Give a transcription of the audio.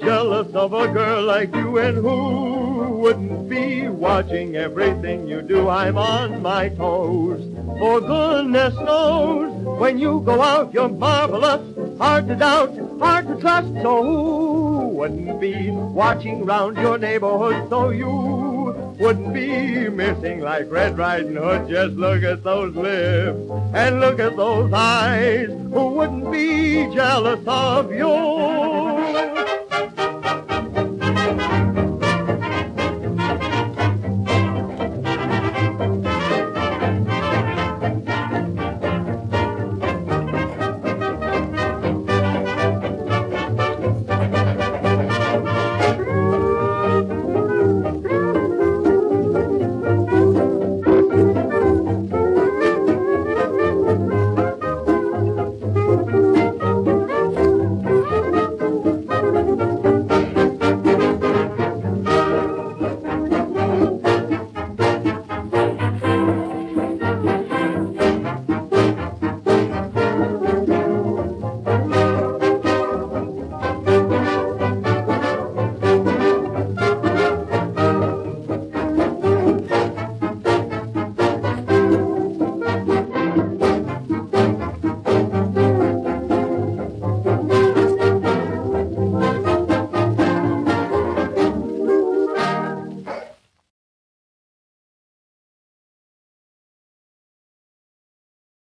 Jealous of a girl like you and who wouldn't be watching everything you do? I'm on my toes. For goodness knows, when you go out, you're marvelous. Hard to doubt, hard to trust. So who wouldn't be watching round your neighborhood so you wouldn't be missing like Red Riding Hood. Just look at those lips and look at those eyes. Who wouldn't be jealous of you?